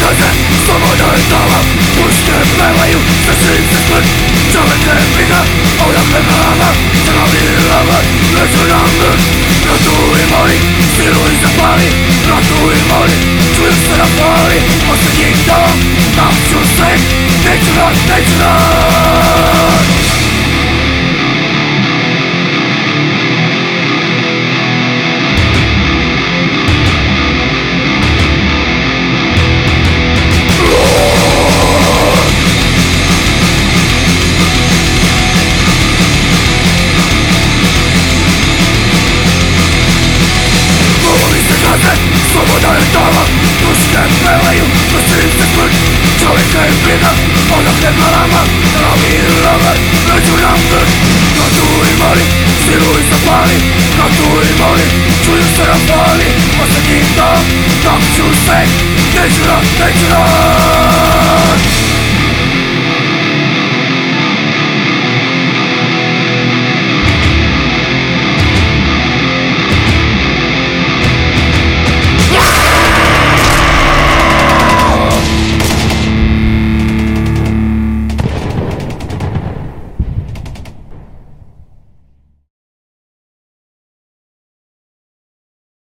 Chodzę z tobą dookoła Puszkę pełaju Przeszyńcy zbyt Ciągle biega Ona wybrała Zrobi lawa Lecz na mych Ratuj moi Stiluj zapali Ratuj moi Czujesz się na fali Ostatni dom Mam wciąż sen Nature, nature Człowieka jest biega Ona chleba lama Robi lawę Leciu lampy Ratuj mali Styluj zapali Ratuj mali Czuję się na fali Ostatni dom dom wciąż sek Natura, natura